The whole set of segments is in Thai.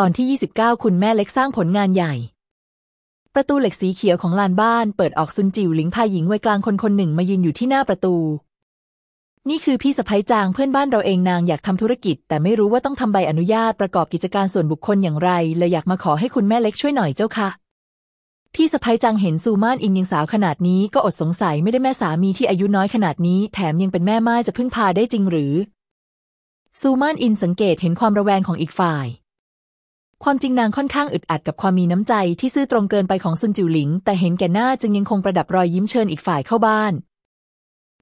ตอนที่ 29 คุณแม่เล็กสร้างผลงานใหญ่ ประตูเหล็กสีเขียวของลานบ้านเปิดออกซุนจิวหลิงพาหญิงวัยกลางคนคนหนึ่งมายืนอยู่ที่หน้าประตู นี่คือพี่สะพ้ยจางเพื่อนบ้านเราเองนางอยากทำธุรกิจ แต่ไม่รู้ว่าต้องทำใบอนุญาตประกอบกิจการส่วนบุคคลอย่างไรเลยอยากมาขอให้คุณแม่เล็กช่วยหน่อยเจ้าค่ะพี่สะพ้ยจางเห็นซูมานอิงยังสาวขนาดนี้ก็อดสงสัยไม่ได้แม่สามีที่อายุน้อยขนาดนี้ แถมยังเป็นแม่ไม้จะพึ่งพาได้จริงหรือ ซูมานอินสังเกตเห็นความระแวงของอีกฝ่าย ความจริงนางค่อนข้างอึดอัดกับความมีน้ำใจที่ซื่อตรงเกินไปของซุนจิวหลิง แต่เห็นแก่หน้าจึงยังคงประดับรอยยิ้มเชิญอีกฝ่ายเข้าบ้าน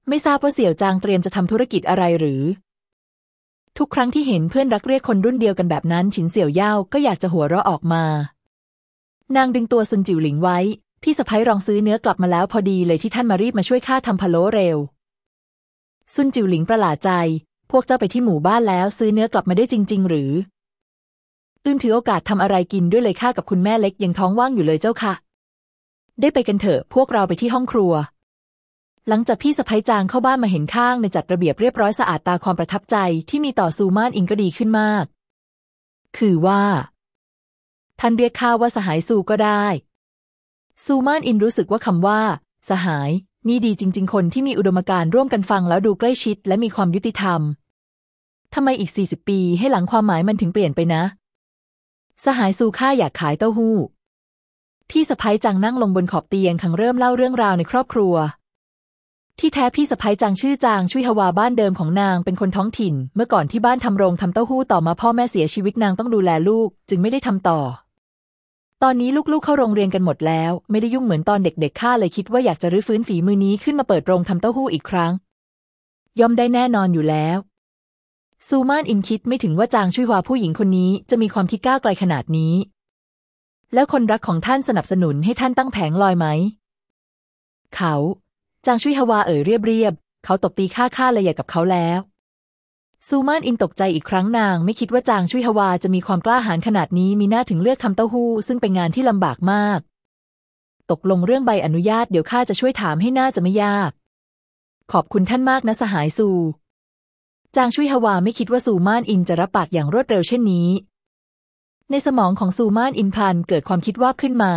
ไม่ทราบว่าเสี่ยวจางเตรียมจะทำธุรกิจอะไรหรือ ทุกครั้งที่เห็นเพื่อนรักเรียกคนรุ่นเดียวกันแบบนั้นฉินเสี่ยวเย่าก็อยากจะหัวเราะออกมา นางดึงตัวซุนจิวหลิงไว้ พี่สะพ้ยรองซื้อเนื้อกลับมาแล้วพอดีเลยที่ท่านมารีบมาช่วยข้าทำพะโล้เร็วซุนจิวหลิงประหลาดใจ พวกเจ้าไปที่หมู่บ้านแล้วซื้อเนื้อกลับมาได้จริง ๆ หรือ อึ้นถือโอกาสทำอะไรกินด้วยเลยข้ากับคุณแม่เล็กยังท้องว่างอยู่เลยเจ้าค่ะ ได้ไปกันเถอะพวกเราไปที่ห้องครัว หลังจากพี่สะพ้ยจางเข้าบ้านมาเห็นข้างในจัดระเบียบเรียบร้อยสะอาดตาความประทับใจที่มีต่อซูมานอิงก็ดีขึ้นมาก คือว่า ท่านเรียกข้าว่าสหายซูก็ได้ ซูมานอินรู้สึกว่าคำว่า สหายนี่ดีจริง ๆ คนที่มีอุดมการณ์ร่วมกันฟังแล้วดูใกล้ชิดและมีความยุติธรรมทำไมอีกสี่สิบปีให้หลังความหมายมันถึงเปลี่ยนไปนะ สหายซูข้าอยากขายเต้าหู้ พี่สะพ้ยจังนั่งลงบนขอบเตียงคังเริ่มเล่าเรื่องราวในครอบครัว ที่แท้พี่สะพ้ยจางชื่อจางชุยฮวาบ้านเดิมของนางเป็นคนท้องถิ่น เมื่อก่อนที่บ้านทำโรงทำเต้าหู้ต่อมาพ่อแม่เสียชีวิตนางต้องดูแลลูก จึงไม่ได้ทำต่อ ตอนนี้ลูกๆเข้าโรงเรียนกันหมดแล้ว ไม่ได้ยุ่งเหมือนตอนเด็กๆข้าเลยคิดว่าอยากจะรื้อฟื้นฝีมือนี้ขึ้นมาเปิดโรงทำเต้าหู้อีกครั้งย่อมได้แน่นอนอยู่แล้ว ซูมานอินคิดไม่ถึงว่าจางชุยฮวาผู้หญิงคนนี้จะมีความคิดก้าวไกลขนาดนี้ แล้วคนรักของท่านสนับสนุนให้ท่านตั้งแผงลอยไหม เขา จางชุยฮวาเอ่ยเรียบเรียบ เขาตบตีข้าข้าเลยอยากกับเขาแล้ว ซูมานอินตกใจอีกครั้งนาง ไม่คิดว่าจางชุยฮวาจะมีความกล้าหาญขนาดนี้มีหน้าถึงเลือกทำเต้าหู้ซึ่งเป็นงานที่ลำบากมาก ตกลงเรื่องใบอนุญาตเดี๋ยวข้าจะช่วยถามให้น่าจะไม่ยาก ขอบคุณท่านมากนะสหายซู จางชุยฮวาไม่คิดว่าซูมานอินจะรับปากอย่างรวดเร็วเช่นนี้ ในสมองของซูมานอินพลันเกิดความคิดว่าขึ้นมา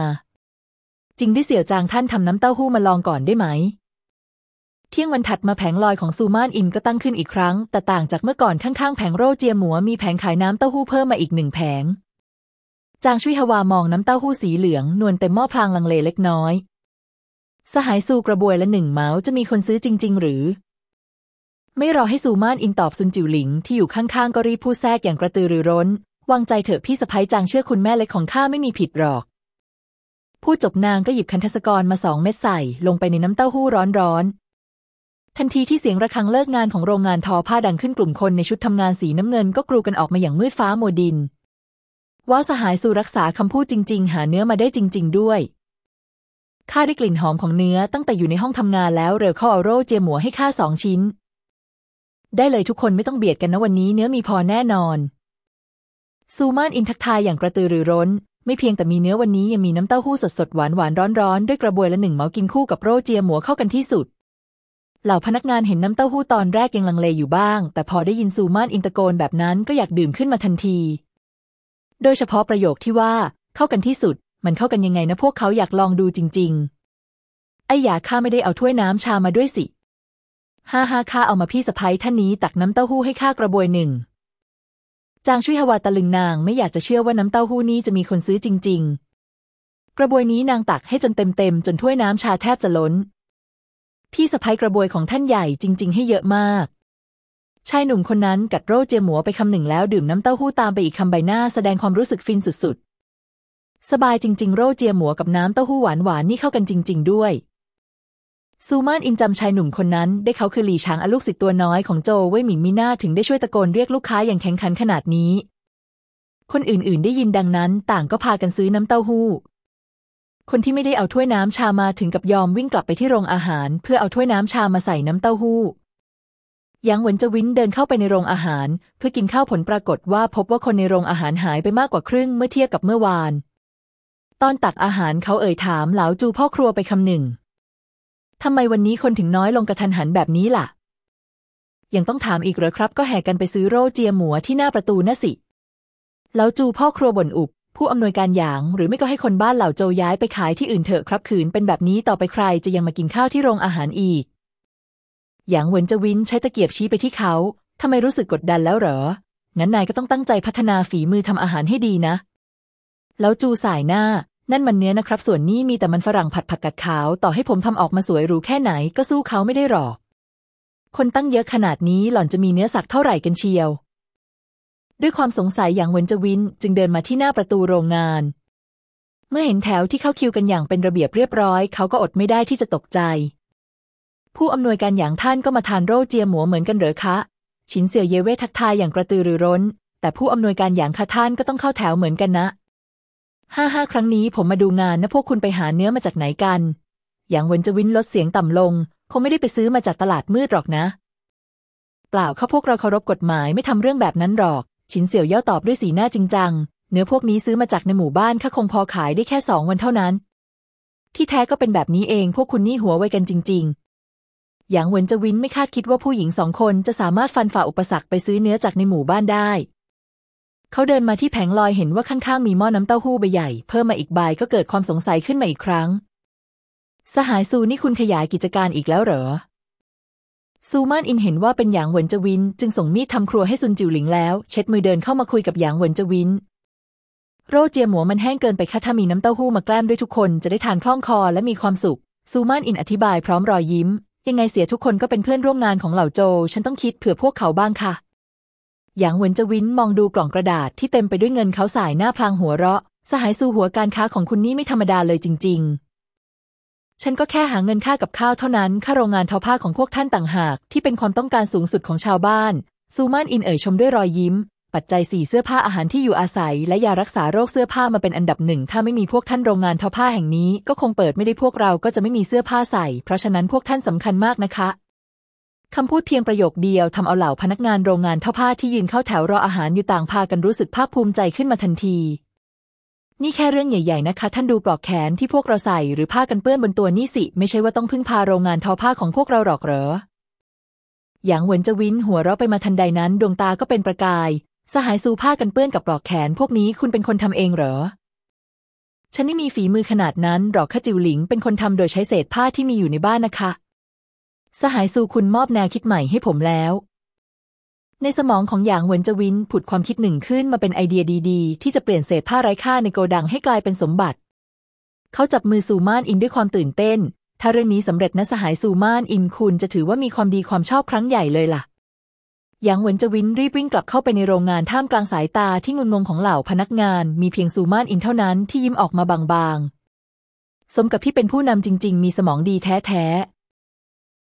จริงด้วยเสี่ยวจางท่านทำน้ำเต้าหู้มาลองก่อนได้ไหม เที่ยงวันถัดมาแผงลอยของซูมานอินก็ตั้งขึ้นอีกครั้ง แต่ต่างจากเมื่อก่อนข้างๆ แผงโรเจียหมัวมีแผงขายน้ำเต้าหู้เพิ่มมาอีกหนึ่งแผง จางชุยฮวามองน้ำเต้าหู้สีเหลืองนวลเต็มหม้อพลางลังเลเล็กน้อย สหายซูกระบวยละหนึ่งเมาส์จะมีคนซื้อจริง ๆ หรือ ไม่รอให้ซูมานอินตอบซุนจิ๋วหลิงที่อยู่ข้างๆก็รีบพูดแทรกอย่างกระตือรือร้น วางใจเถอะพี่สะพ้ยจางเชื่อคุณแม่เล็กของข้าไม่มีผิดหรอก พูดจบนางก็หยิบคันทศกรมาสองเม็ดใส่ลงไปในน้ำเต้าหู้ร้อนๆทันทีที่เสียงระฆังเลิกงานของโรงงานทอผ้าดังขึ้นกลุ่มคนในชุดทำงานสีน้ำเงินก็กรูกันออกมาอย่างมืดฟ้าโมดิน ว่าสหายสู่รักษาคำพูดจริง ๆ หาเนื้อมาได้จริง ๆ ด้วย ข้าได้กลิ่นหอมของเนื้อตั้งแต่อยู่ในห้องทำงานแล้วเร็วเข้าเอาโรเจียหมัวให้ข้าสองชิ้น ได้เลยทุกคนไม่ต้องเบียดกันนะวันนี้เนื้อมีพอแน่นอน ซูมานอินทักทายอย่างกระตือรือร้น ไม่เพียงแต่มีเนื้อวันนี้ยังมีน้ำเต้าหู้สดสดหวานหวานร้อนร้อนด้วยกระบวยละหนึ่งเมากินคู่กับโรเจียหมัวเข้ากันที่สุด เหล่าพนักงานเห็นน้ำเต้าหู้ตอนแรกยังลังเลอยู่บ้าง แต่พอได้ยินซูมานอินตะโกนแบบนั้นก็อยากดื่มขึ้นมาทันที โดยเฉพาะประโยคที่ว่า เข้ากันที่สุด มันเข้ากันยังไงนะพวกเขาอยากลองดูจริง ๆ ไอ้ยาข้าไม่ได้เอาถ้วยน้ำชามาด้วยสิ ฮ่าฮ่าข้าเอามาพี่สะพ้ยท่านนี้ตักน้ำเต้าหู้ให้ข้ากระบวยหนึ่ง จางชุยฮวาตะลึงนางไม่อยากจะเชื่อว่าน้ำเต้าหู้นี้จะมีคนซื้อจริง ๆ กระบวยนี้นางตักให้จนเต็มๆจนถ้วยน้ำชาแทบจะล้น พี่สะพ้ยกระบวยของท่านใหญ่จริง ๆ ให้เยอะมาก ชายหนุ่มคนนั้นกัดโร่เจียหมัวไปคำหนึ่งแล้วดื่มน้ำเต้าหู้ตามไปอีกคำใบหน้าแสดงความรู้สึกฟินสุดๆ สบายจริง ๆ โร่เจียหมัวกับน้ำเต้าหู้หวานๆนี่เข้ากันจริง ๆ ด้วย ซูมานอินจำชายหนุ่มคนนั้น ได้เขาคือหลี่ช้างอลูกศิษย์ตัวน้อยของโจเว่ยหมิงมีหน้าถึงได้ช่วยตะโกนเรียกลูกค้าอย่างแข็งขันขนาดนี้ คนอื่นๆ ได้ยินดังนั้น ต่างก็พากันซื้อน้ำเต้าหู้ คนที่ไม่ได้เอาถ้วยน้ำชามาถึงกับยอมวิ่งกลับไปที่โรงอาหาร เพื่อเอาถ้วยน้ำชามาใส่น้ำเต้าหู้ยังเหวินจะวินเดินเข้าไปในโรงอาหาร เพื่อกินข้าวผลปรากฏว่าพบว่าคนในโรงอาหารหายไปมากกว่าครึ่งเมื่อเทียบกับเมื่อวาน ตอนตักอาหารเขาเอ่ยถามเหลาจูพ่อครัวไปคำหนึ่ง ทำไมวันนี้คนถึงน้อยลงกระทันหันแบบนี้ล่ะ ยังต้องถามอีกเหรอครับ ก็แห่กันไปซื้อโรเจียหมัวที่หน้าประตูน่ะสิ แล้วจูพ่อครัวบ่นอุบ ผู้อำนวยการหยาง หรือไม่ก็ให้คนบ้านเหล่าโจย้ายไปขายที่อื่นเถอะครับขืนเป็นแบบนี้ต่อไปใครจะยังมากินข้าวที่โรงอาหารอีก หยางเหวินจะวินใช้ตะเกียบชี้ไปที่เขาทำไมรู้สึกกดดันแล้วเหรอ งั้นนายก็ต้องตั้งใจพัฒนาฝีมือทำอาหารให้ดีนะ แล้วจูสายหน้า นั่นมันเนื้อนะครับ ส่วนนี้มีแต่มันฝรั่งผัดผักกัดขาว ต่อให้ผมทำออกมาสวยหรูแค่ไหนก็สู้เขาไม่ได้หรอก คนตั้งเยอะขนาดนี้หล่อนจะมีเนื้อสักเท่าไหร่กันเชียว ด้วยความสงสัยอย่างเวนจวินจึงเดินมาที่หน้าประตูโรงงาน เมื่อเห็นแถวที่เข้าคิวกันอย่างเป็นระเบียบเรียบร้อย เขาก็อดไม่ได้ที่จะตกใจ ผู้อำนวยการอย่างท่านก็มาทานโรเจียหมัวเหมือนกันเหรอคะ ชินเสี่ยวเยเว่ทักทายอย่างกระตือรือร้น แต่ผู้อำนวยการอย่างข้าท่านก็ต้องเข้าแถวเหมือนกันนะ ห้าห้าครั้งนี้ผมมาดูงานนะพวกคุณไปหาเนื้อมาจากไหนกัน อย่างเวนจวินลดเสียงต่ำลง คงไม่ได้ไปซื้อมาจากตลาดมืดหรอกนะ เปล่าข้าพวกเราเคารพกฎหมายไม่ทำเรื่องแบบนั้นหรอก ชินเสี่ยวเย่าตอบด้วยสีหน้าจริงจัง เนื้อพวกนี้ซื้อมาจากในหมู่บ้านข้าคงพอขายได้แค่สองวันเท่านั้น ที่แท้ก็เป็นแบบนี้เองพวกคุณนี่หัวไวกันจริง ๆ อย่างเวนจวินไม่คาดคิดว่าผู้หญิงสองคนจะสามารถฟันฝ่าอุปสรรคไปซื้อเนื้อจากในหมู่บ้านได้ เขาเดินมาที่แผงลอยเห็นว่าข้างๆมีหม้อน้ำเต้าหู้ใบใหญ่ เพิ่มมาอีกใบก็เกิดความสงสัยขึ้นมาอีกครั้ง สหายซูนี่คุณขยายกิจการอีกแล้วเหรอ ซูมานอินเห็นว่าเป็นหยางเหวินจวิน จึงส่งมีดทำครัวให้ซุนจิวหลิงแล้ว เช็ดมือเดินเข้ามาคุยกับหยางเหวินจวิน โรเจียหมัวมันแห้งเกินไปค่ะถ้ามีน้ำเต้าหู้มาแกล้มด้วยทุกคนจะได้ทานคล่องคอและมีความสุข ซูมานอินอธิบายพร้อมรอยยิ้ม ยังไงเสียทุกคนก็เป็นเพื่อนร่วมงานของเหล่าโจ ฉันต้องคิดเผื่อพวกเขาบ้างค่ะ หยางเหวินจวินมองดูกล่องกระดาษที่เต็มไปด้วยเงินเขาสายหน้าพลางหัวเราะ สหายสู่หัวการค้าของคุณนี่ไม่ธรรมดาเลยจริง ๆ ฉันก็แค่หาเงินค่ากับข้าวเท่านั้นค่าโรงงานทอผ้าของพวกท่านต่างหาก ที่เป็นความต้องการสูงสุดของชาวบ้าน ซูมานอินเอ่ยชมด้วยรอยยิ้ม ปัจจัยสี่เสื้อผ้าอาหารที่อยู่อาศัย และยารักษาโรคเสื้อผ้ามาเป็นอันดับหนึ่งถ้าไม่มีพวกท่านโรงงานทอผ้าแห่งนี้ ก็คงเปิดไม่ได้พวกเราก็จะไม่มีเสื้อผ้าใส่ เพราะฉะนั้นพวกท่านสำคัญมากนะคะ คำพูดเพียงประโยคเดียวทำเอาเหล่าพนักงานโรงงานท่าผ้าที่ยืนเข้าแถวรออาหารอยู่ต่างพากันรู้สึกภาคภูมิใจขึ้นมาทันที นี่แค่เรื่องใหญ่ๆนะคะ ท่านดูปลอกแขนที่พวกเราใส่หรือผ้ากันเปื้อนบนตัวนี่สิ ไม่ใช่ว่าต้องพึ่งพาโรงงานทอผ้าของพวกเราหรอกเหรออย่างเหวินจะวินหัวเราะไปมาทันใดนั้น ดวงตาก็เป็นประกาย สหายซูผ้ากันเปื้อนกับปลอกแขน พวกนี้คุณเป็นคนทำเองเหรอฉันไม่มีฝีมือขนาดนั้นหรอกข้าจิวหลิงเป็นคนทำโดยใช้เศษผ้าที่มีอยู่ในบ้านนะคะ สหายซูคุณมอบแนวคิดใหม่ให้ผมแล้ว ในสมองของหยางเหวินจวินผุดความคิดหนึ่งขึ้นมาเป็นไอเดียดีๆ ที่จะเปลี่ยนเศษผ้าไร้ค่าในโกดังให้กลายเป็นสมบัติ เขาจับมือซูมานอินด้วยความตื่นเต้น ถ้าเรื่องนี้สำเร็จนะสหายซูมานอินคุณจะถือว่ามีความดีความชอบครั้งใหญ่เลยล่ะหยางเหวินจวินรีบวิ่งกลับเข้าไปในโรงงานท่ามกลางสายตาที่งุนงงของเหล่าพนักงาน มีเพียงซูมานอินเท่านั้นที่ยิ้มออกมาบางๆ สมกับที่เป็นผู้นำจริง ๆ มีสมองดีแท้ๆ